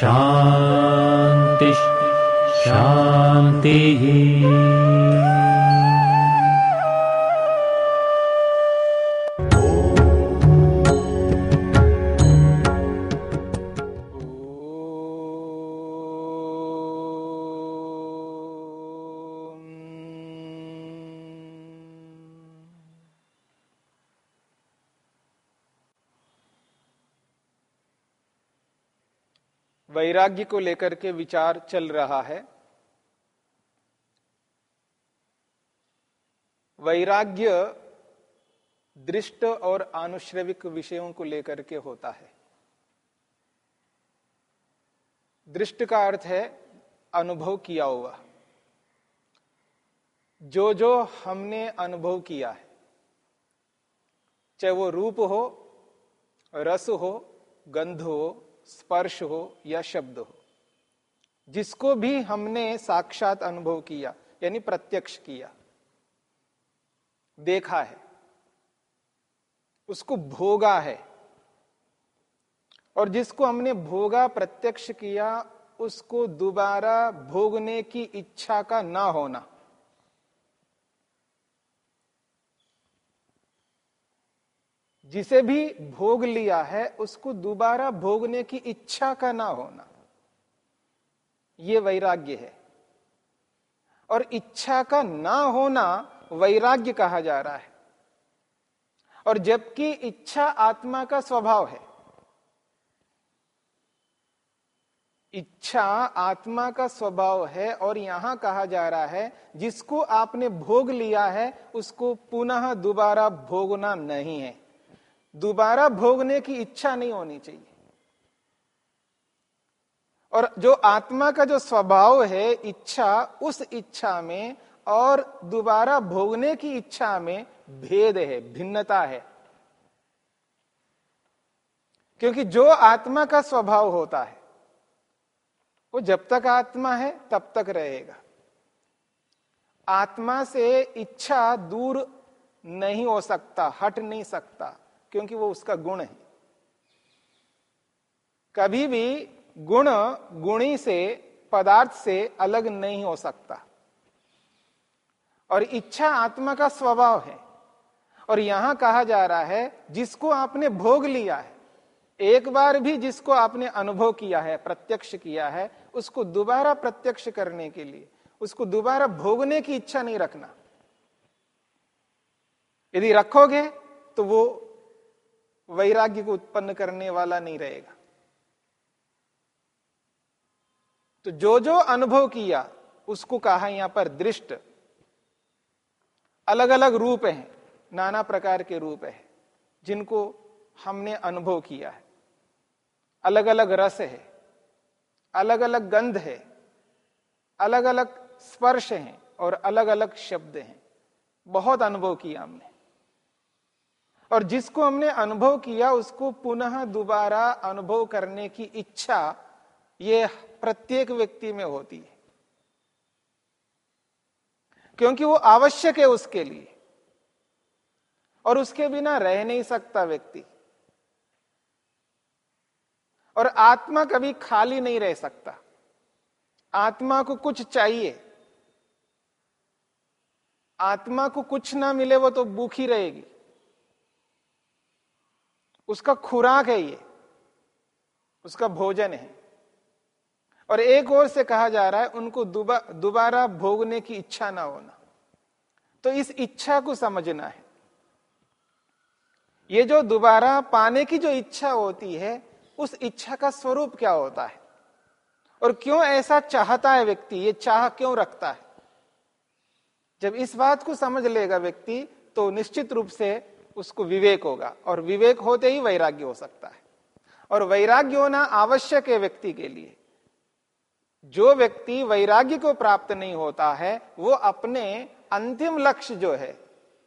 शान्तिः शान्तिः वैराग्य को लेकर के विचार चल रहा है। वैराग्य दृष्ट और आनुश्रविक विषयों को लेकर के होता है। दृष्ट का अर्थ है अनुभव किया हुआ। जो जो हमने अनुभव किया है, चाहे वो रूप हो, रस हो, गंध हो स्पर्श हो या शब्द हो। जिसको भी हमने साक्षात अनुभव किया, यानी प्रत्यक्ष किया, देखा है, उसको भोगा है, और जिसको हमने भोगा, प्रत्यक्ष किया, उसको दोबारा भोगने की इच्छा का ना होना। जिसे भी भोग लिया है, उसको दोबारा भोगने की इच्छा का ना होना। ये वैराग्य है। और इच्छा का ना होना वैराग्य कहा जा रहा है। और जबकि इच्छा आत्मा का स्वभाव है, इच्छा आत्मा का स्वभाव है और यहाँ कहा जा रहा है, जिसको आपने भोग लिया है, उसको पुनः दोबारा भोगना नहीं है। दोबारा भोगने की इच्छा नहीं होनी चाहिए। और जो आत्मा का जो स्वभाव है, इच्छा, उस इच्छा में और दोबारा भोगने की इच्छा में भेद है, भिन्नता है। क्योंकि जो आत्मा का स्वभाव होता है, वो जब तक आत्मा है, तब तक रहेगा। आत्मा से इच्छा दूर नहीं हो सकता, हट नहीं सकता। क्योंकि वो उसका गुण है। कभी भी गुण गुणी से, पदार्थ से अलग नहीं हो सकता। और इच्छा आत्मा का स्वभाव है। और यहाँ कहा जा रहा है, जिसको आपने भोग लिया है, एक बार भी जिसको आपने अनुभव किया है, प्रत्यक्ष किया है, उसको दोबारा प्रत्यक्ष करने के लिए, उसको दोबारा भोगने की इच्छा नहीं रखना। यदि रखोगे तो वो वैराग्य को उत्पन्न करने वाला नहीं रहेगा। तो जो जो अनुभव किया, उसको कहा यहाँ पर दृष्ट। अलग अलग रूप हैं, नाना प्रकार के रूप है, जिनको हमने अनुभव किया है। अलग अलग रस है अलग अलग गंध है अलग अलग स्पर्श हैं और अलग अलग शब्द हैं। बहुत अनुभव किया हमने। और जिसको हमने अनुभव किया, उसको पुनः दोबारा अनुभव करने की इच्छा ये प्रत्येक व्यक्ति में होती है। क्योंकि वो आवश्यक है उसके लिए। और उसके बिना रह नहीं सकता व्यक्ति। और आत्मा कभी खाली नहीं रह सकता। आत्मा को कुछ चाहिए। आत्मा को कुछ ना मिले वो तो भूखी रहेगी। उसका खुराक है ये, उसका भोजन है। और एक ओर से कहा जा रहा है, उनको दोबारा भोगने की इच्छा ना होना। तो इस इच्छा को समझना है। ये जो दोबारा पाने की जो इच्छा होती है, उस इच्छा का स्वरूप क्या होता है? और क्यों ऐसा चाहता है व्यक्ति? ये चाह क्यों रखता है? जब इस बात को समझ लेगा व्यक्ति तो निश्चित रूप से उसको विवेक होगा। और विवेक होते ही वैराग्य हो सकता है। और वैराग्य होना आवश्यक है व्यक्ति के लिए। जो व्यक्ति वैराग्य को प्राप्त नहीं होता है, वो अपने अंतिम लक्ष्य जो है,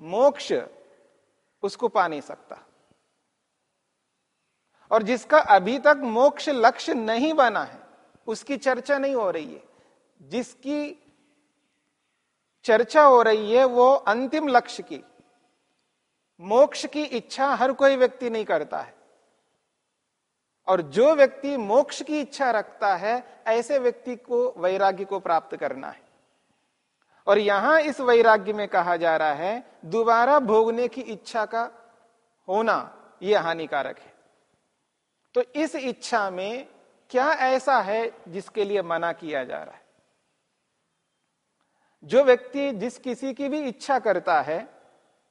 मोक्ष, उसको पा नहीं सकता। और जिसका अभी तक मोक्ष लक्ष्य नहीं बना है, उसकी चर्चा नहीं हो रही है। जिसकी चर्चा हो रही है, वो अंतिम लक्ष्य की मोक्ष की इच्छा हर कोई व्यक्ति नहीं करता है। और जो व्यक्ति मोक्ष की इच्छा रखता है, ऐसे व्यक्ति को वैराग्य को प्राप्त करना है। और यहाँ इस वैराग्य में कहा जा रहा है, दोबारा भोगने की इच्छा का होना यह हानिकारक है। तो इस इच्छा में क्या ऐसा है जिसके लिए मना किया जा रहा है? जो व्यक्ति जिस किसी की भी इच्छा करता है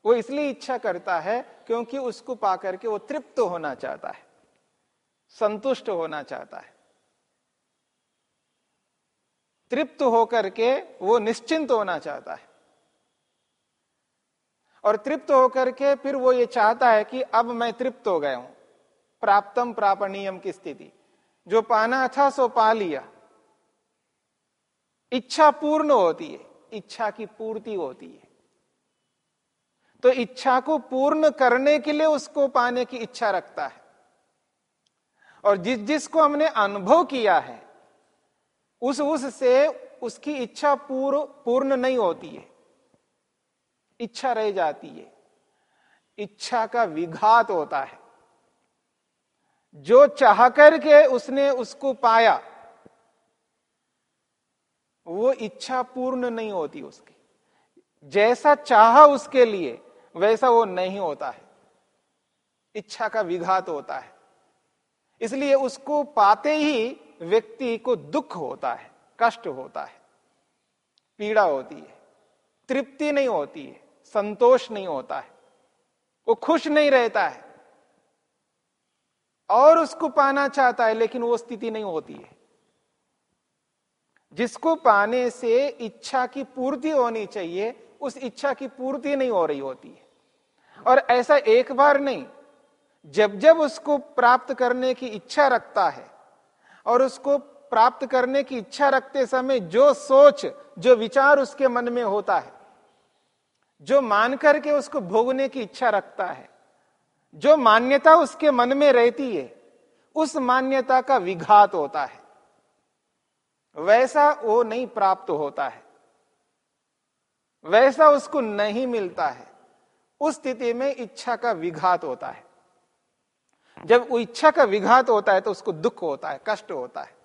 वो इसलिए इच्छा करता है क्योंकि उसको पाकर के वो तृप्त होना चाहता है, संतुष्ट होना चाहता है। तृप्त होकर के वो निश्चिंत होना चाहता है। और तृप्त होकर के फिर वो ये चाहता है कि अब मैं तृप्त हो गया हूँ, प्राप्तम प्रापणीयम की स्थिति। जो पाना था सो पा लिया। इच्छा पूर्ण होती है, इच्छा की पूर्ति होती है। तो इच्छा को पूर्ण करने के लिए उसको पाने की इच्छा रखता है। और जिस जिसको हमने अनुभव किया है, उस उस से उसकी इच्छा पूर्ण पूर्ण नहीं होती है। इच्छा रह जाती है। इच्छा का विघात होता है। जो चाह करके उसने उसको पाया, वो इच्छा पूर्ण नहीं होती उसकी। जैसा चाहा उसके लिए वैसा वो नहीं होता है। इच्छा का विघात होता है। इसलिए उसको पाते ही व्यक्ति को दुख होता है, कष्ट होता है, पीड़ा होती है, तृप्ति नहीं होती है, संतोष नहीं होता है, वो खुश नहीं रहता है। और उसको पाना चाहता है, लेकिन वो स्थिति नहीं होती है। जिसको पाने से इच्छा की पूर्ति होनी चाहिए, उस इच्छा की पूर्ति नहीं हो रही होती है। और ऐसा एक बार नहीं। जब जब उसको प्राप्त करने की इच्छा रखता है और उसको प्राप्त करने की इच्छा रखते समय जो सोच, जो विचार उसके मन में होता है, जो मान करके उसको भोगने की इच्छा रखता है, जो मान्यता उसके मन में रहती है, उस मान्यता का विघात होता है। वैसा वो नहीं प्राप्त होता है। वैसा उसको नहीं मिलता है। उस स्थिति में इच्छा का विघात होता है। जब वो इच्छा का विघात होता है तो उसको दुख होता है, कष्ट होता है।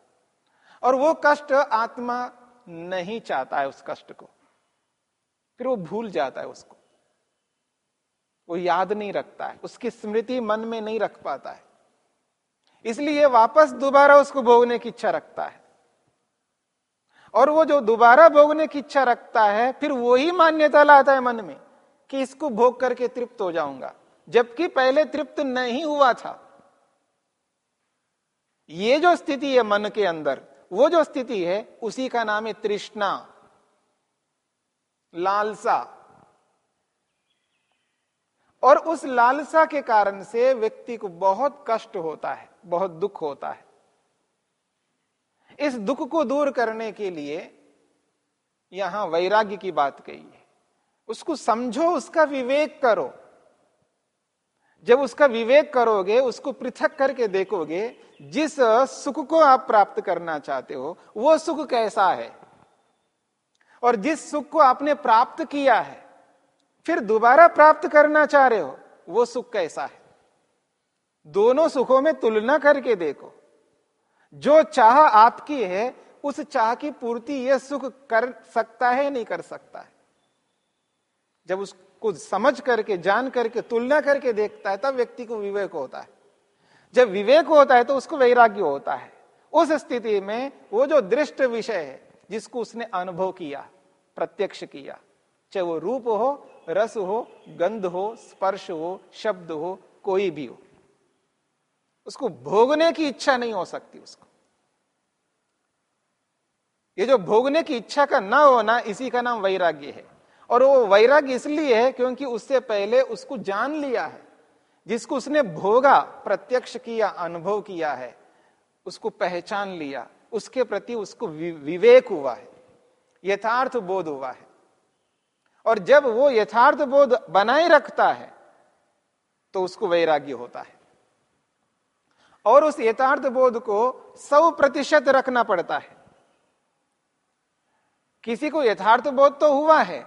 और वो कष्ट आत्मा नहीं चाहता है उस कष्ट को। फिर वो भूल जाता है उसको। वो याद नहीं रखता है, उसकी स्मृति मन में नहीं रख पाता है। इसलिए वापस दोबारा उसको भोगने की इच्छा रखता है। और वो जो दोबारा भोगने की इच्छा रखता है, फिर वही मान्यता लाता है मन में। कि इसको भोग करके तृप्त हो जाऊँगा। जबकि पहले तृप्त नहीं हुआ था। ये जो स्थिति है मन के अंदर, वो जो स्थिति है, उसी का नाम है तृष्णा। लालसा। और उस लालसा के कारण से व्यक्ति को बहुत कष्ट होता है, बहुत दुख होता है। इस दुख को दूर करने के लिए यहाँ वैराग्य की बात कही है। उसको समझो, उसका विवेक करो। जब उसका विवेक करोगे, उसको पृथक करके देखोगे, जिस सुख को आप प्राप्त करना चाहते हो, वो सुख कैसा है? और जिस सुख को आपने प्राप्त किया है, फिर दोबारा प्राप्त करना चाह रहे हो, वो सुख कैसा है? दोनों सुखों में तुलना करके देखो। जो चाह आपकी है, उस चाह की पूर्ति यह सुख कर सकता है, नहीं कर सकता है? जब उसको समझ करके, जान करके, तुलना करके देखता है, तब व्यक्ति को विवेक होता है। जब विवेक होता है तो उसको वैराग्य होता है। उस स्थिति में वो जो दृष्ट विषय है, जिसको उसने अनुभव किया, प्रत्यक्ष किया, चाहे वो रूप हो, रस हो, गंध हो, स्पर्श हो, शब्द हो, कोई भी हो, उसको भोगने की इच्छा नहीं हो सकती उसको। ये जो भोगने की इच्छा का ना होना, इसी का नाम वैराग्य है। और वो वैराग्य इसलिए है क्योंकि उससे पहले उसको जान लिया है। जिसको उसने भोगा, प्रत्यक्ष किया, अनुभव किया है, उसको पहचान लिया, उसके प्रति उसको विवेक हुआ है, यथार्थ बोध हुआ है। और जब वो यथार्थ बोध बनाए रखता है तो उसको वैराग्य होता है। और उस यथार्थ बोध को सौ प्रतिशत रखना पड़ता है। किसी को यथार्थ बोध तो हुआ है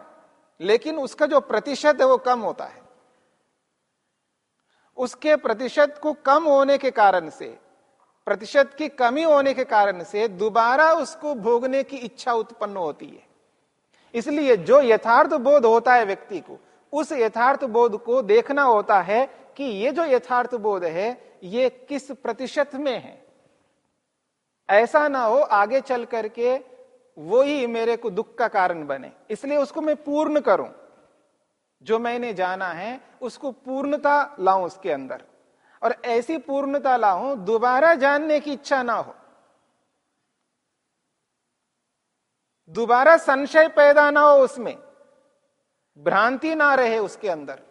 लेकिन उसका जो प्रतिशत है वो कम होता है। उसके प्रतिशत को कम होने के कारण से, प्रतिशत की कमी होने के कारण से दोबारा उसको भोगने की इच्छा उत्पन्न होती है। इसलिए जो यथार्थ बोध होता है व्यक्ति को, उस यथार्थ बोध को देखना होता है कि ये जो यथार्थ बोध है, ये किस प्रतिशत में है। ऐसा ना हो आगे चल करके वो ही मेरे को दुख का कारण बने। इसलिए उसको मैं पूर्ण करूँ। जो मैंने जाना है, उसको पूर्णता लाऊं उसके अंदर। और ऐसी पूर्णता लाऊं, दोबारा जानने की इच्छा ना हो। दोबारा संशय पैदा ना हो उसमें। भ्रांति ना रहे उसके अंदर।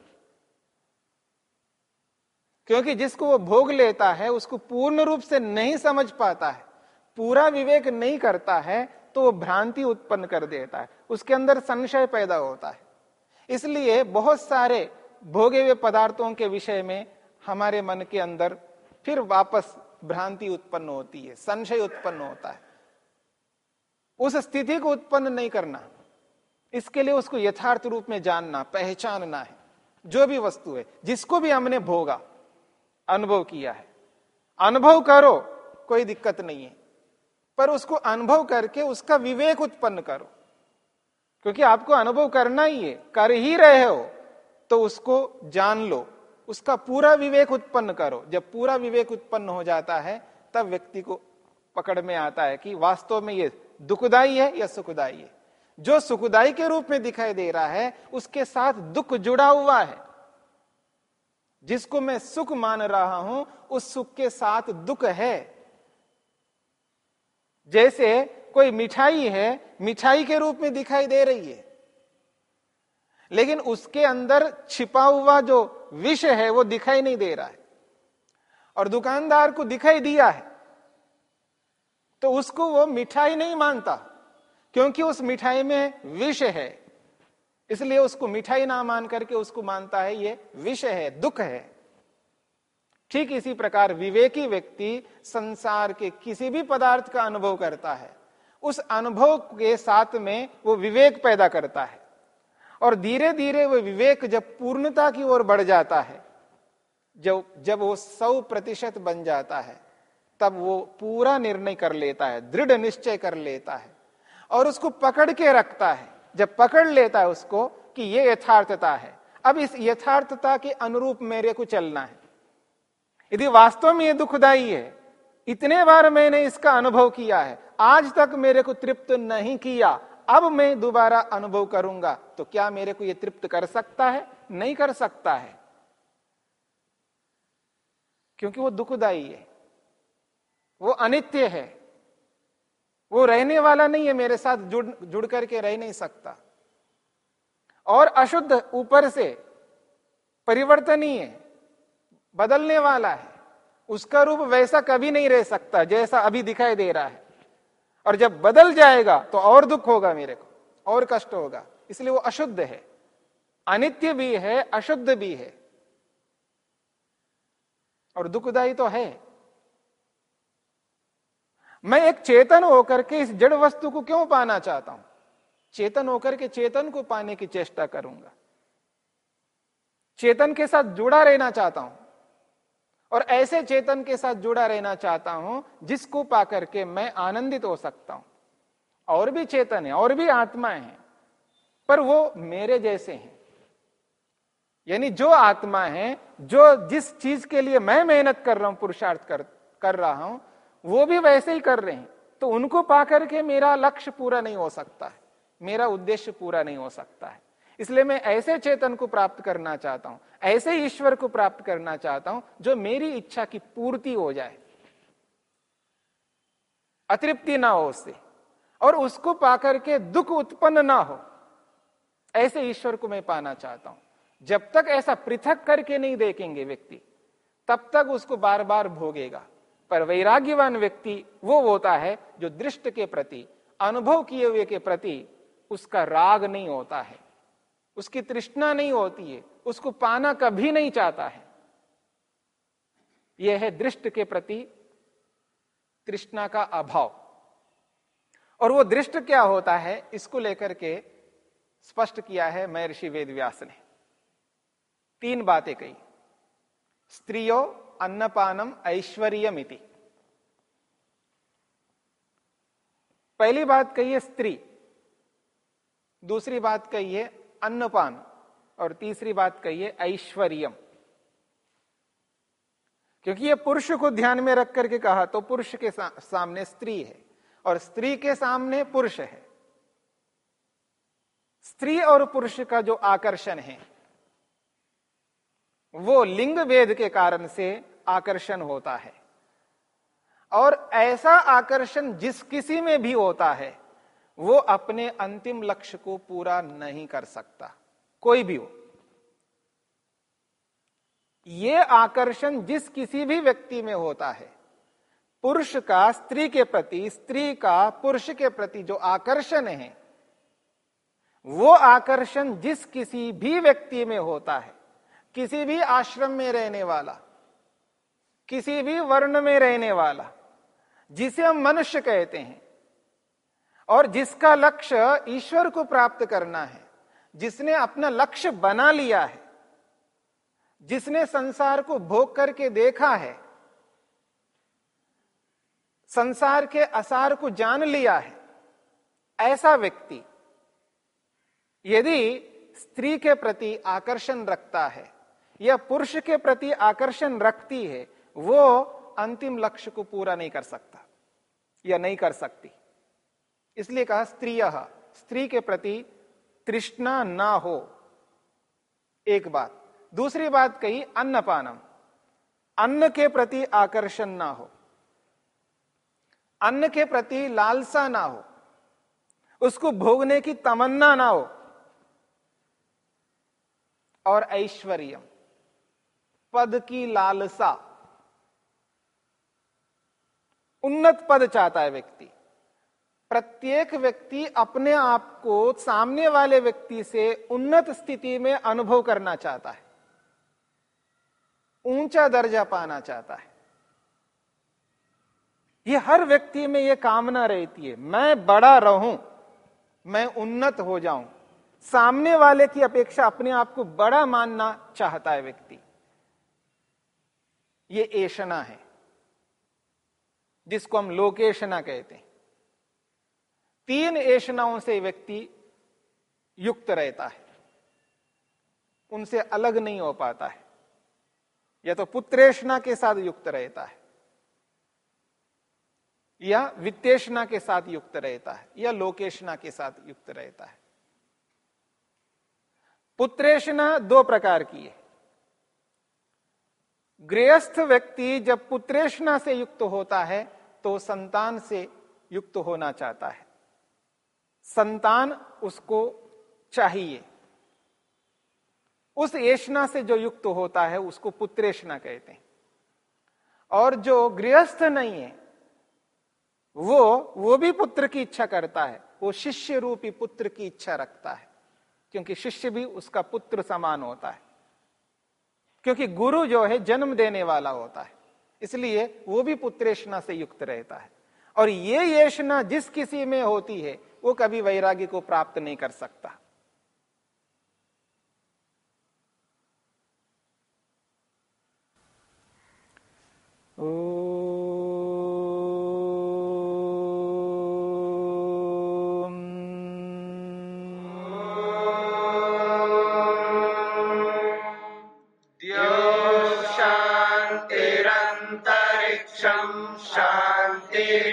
क्योंकि जिसको वो भोग लेता है, उसको पूर्ण रूप से नहीं समझ पाता है, पूरा विवेक नहीं करता है तो वो भ्रांति उत्पन्न कर देता है। उसके अंदर संशय पैदा होता है। इसलिए बहुत सारे भोगे हुए पदार्थों के विषय में हमारे मन के अंदर फिर वापस भ्रांति उत्पन्न होती है, संशय उत्पन्न होता है। उस स्थिति को उत्पन्न नहीं करना, इसके लिए उसको यथार्थ रूप में जानना, पहचानना है। जो भी वस्तु है, जिसको भी हमने भोगा, अनुभव किया है। अनुभव करो, कोई दिक्कत नहीं है। पर उसको अनुभव करके उसका विवेक उत्पन्न करो। क्योंकि आपको अनुभव करना ही है, कर ही रहे हो तो उसको जान लो। उसका पूरा विवेक उत्पन्न करो। जब पूरा विवेक उत्पन्न हो जाता है, तब व्यक्ति को पकड़ में आता है कि वास्तव में ये दुखदाई है या सुखदाई है। जो सुखदाई के रूप में दिखाई दे रहा है, उसके साथ दुख जुड़ा हुआ है। जिसको मैं सुख मान रहा हूँ, उस सुख के साथ दुख है। जैसे कोई मिठाई है, मिठाई के रूप में दिखाई दे रही है। लेकिन उसके अंदर छिपा हुआ जो विष है, वो दिखाई नहीं दे रहा है। और दुकानदार को दिखाई दिया है तो उसको वो मिठाई नहीं मानता, क्योंकि उस मिठाई में विष है। इसलिए उसको मिठाई ना मान करके उसको मानता है, ये विष है, दुख है। ठीक इसी प्रकार विवेकी व्यक्ति संसार के किसी भी पदार्थ का अनुभव करता है। उस अनुभव के साथ में वो विवेक पैदा करता है। और धीरे धीरे वो विवेक जब पूर्णता की ओर बढ़ जाता है, जब जब वो सौ प्रतिशत बन जाता है, तब वो पूरा निर्णय कर लेता है, दृढ़ निश्चय कर लेता है और उसको पकड़ के रखता है। जब पकड़ लेता है उसको कि ये यथार्थता है। अब इस यथार्थता के अनुरूप मेरे को चलना है। यदि वास्तव में ये दुखदाई है, इतने बार मैंने इसका अनुभव किया है, आज तक मेरे को तृप्त नहीं किया, अब मैं दोबारा अनुभव करूँगा तो क्या मेरे को यह तृप्त कर सकता है? नहीं कर सकता है। क्योंकि वो दुखदाई है, वो अनित्य है, वो रहने वाला नहीं है, मेरे साथ जुड़ जुड़ करके रह नहीं सकता। और अशुद्ध ऊपर से परिवर्तनीय बदलने वाला है। उसका रूप वैसा कभी नहीं रह सकता, जैसा अभी दिखाई दे रहा है। और जब बदल जाएगा तो और दुख होगा मेरे को, और कष्ट होगा। इसलिए वो अशुद्ध है। अनित्य भी है, अशुद्ध भी है। और दुखदायी तो है। मैं एक चेतन होकर के इस जड़ वस्तु को क्यों पाना चाहता हूँ? चेतन होकर के चेतन को पाने की चेष्टा करूँगा। चेतन के साथ जुड़ा रहना चाहता हूँ। और ऐसे चेतन के साथ जुड़ा रहना चाहता हूँ, जिसको पाकर के मैं आनंदित हो सकता हूँ। और भी चेतन है, और भी आत्माएँ हैं, पर वो मेरे जैसे हैं। यानी जो आत्मा है, जो जिस चीज़ के लिए मैं मेहनत कर रहा हूँ, पुरुषार्थ कर कर रहा हूँ, वो भी वैसे ही कर रहे हैं। तो उनको पाकर के मेरा लक्ष्य पूरा नहीं हो सकता है, मेरा उद्देश्य पूरा नहीं हो सकता है। इसलिए मैं ऐसे चेतन को प्राप्त करना चाहता हूँ, ऐसे ईश्वर को प्राप्त करना चाहता हूँ, जो मेरी इच्छा की पूर्ति हो जाए। अतृप्ति ना हो उससे, और उसको पाकर के दुख उत्पन्न ना हो, ऐसे ईश्वर को मैं पाना चाहता हूँ। जब तक ऐसा पृथक करके नहीं देखेंगे व्यक्ति, तब तक उसको बार बार भोगेगा। पर वैराग्यवान व्यक्ति वो होता है जो दृष्ट के प्रति, अनुभव किए हुए के प्रति उसका राग नहीं होता है। उसकी तृष्णा नहीं होती है, उसको पाना कभी नहीं चाहता है। यह है दृष्ट के प्रति तृष्णा का अभाव। और वो दृष्ट क्या होता है, इसको लेकर के स्पष्ट किया है महर्षि वेद ने। तीन बातें कही। स्त्रियो अन्नपानम ऐश्वर्यमिति। पहली बात कही है स्त्री, दूसरी बात कही है अन्नपान। और तीसरी बात कही है ऐश्वर्यम। क्योंकि ये पुरुष को ध्यान में रख करके कहा तो पुरुष के सा, सामने स्त्री है। और स्त्री के सामने पुरुष है। स्त्री और पुरुष का जो आकर्षण है वो लिंग वेद के कारण से आकर्षण होता है। और ऐसा आकर्षण जिस किसी में भी होता है वो अपने अंतिम लक्ष्य को पूरा नहीं कर सकता। कोई भी हो। ये आकर्षण जिस किसी भी व्यक्ति में होता है, पुरुष का, स्त्री के प्रति, स्त्री का, पुरुष के प्रति जो आकर्षण है, वो आकर्षण जिस किसी भी व्यक्ति में होता है, किसी भी आश्रम में रहने वाला, किसी भी वर्ण में रहने वाला, जिसे हम मनुष्य कहते हैं और जिसका लक्ष्य ईश्वर को प्राप्त करना है, जिसने अपना लक्ष्य बना लिया है, जिसने संसार को भोग करके देखा है, संसार के असार को जान लिया है, ऐसा व्यक्ति यदि स्त्री के प्रति आकर्षण रखता है या पुरुष के प्रति आकर्षण रखती है, वो अंतिम लक्ष्य को पूरा नहीं कर सकता या नहीं कर सकती। इसलिए कहा स्त्रीय। स्त्री के प्रति तृष्णा ना हो। एक बात। दूसरी बात कही अन्नपानम। अन्न के प्रति आकर्षण ना हो। अन्न के प्रति लालसा ना हो। उसको भोगने की तमन्ना ना हो। और ऐश्वर्य पद की लालसा। उन्नत पद चाहता है व्यक्ति। प्रत्येक व्यक्ति अपने आप को सामने वाले व्यक्ति से उन्नत स्थिति में अनुभव करना चाहता है। ऊँचा दर्जा पाना चाहता है। ये हर व्यक्ति में ये कामना रहती है, मैं बड़ा रहूँ, मैं उन्नत हो जाऊँ। सामने वाले की अपेक्षा अपने आप को बड़ा मानना चाहता है व्यक्ति। ये एशना है, जिसको हम लोकेशना कहते हैं। तीन ऐशनाओं से व्यक्ति युक्त रहता है। उनसे अलग नहीं हो पाता है। या तो पुत्रेशना के साथ युक्त रहता है, या वित्तेषणा के साथ युक्त रहता है, या लोकेशना के साथ युक्त रहता है। पुत्रेशना दो प्रकार की है। गृहस्थ व्यक्ति जब पुत्रेशना से युक्त होता है तो संतान से युक्त होना चाहता है। संतान उसको चाहिए। उस ऐशना से जो युक्त होता है, उसको पुत्रेशना कहते हैं। और जो गृहस्थ नहीं है, वो वो भी पुत्र की इच्छा करता है। वो शिष्य रूपी पुत्र की इच्छा रखता है, क्योंकि शिष्य भी उसका पुत्र समान होता है। क्योंकि गुरु जो है, जन्म देने वाला होता है। इसलिए वो भी पुत्रेशना से युक्त रहता है। और ये येषणा जिस किसी में होती है वो कभी वैराग्य को प्राप्त नहीं कर सकता। ओ शान्ति